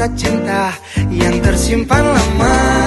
rasa cinta yang tersimpan lama.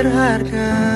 berharga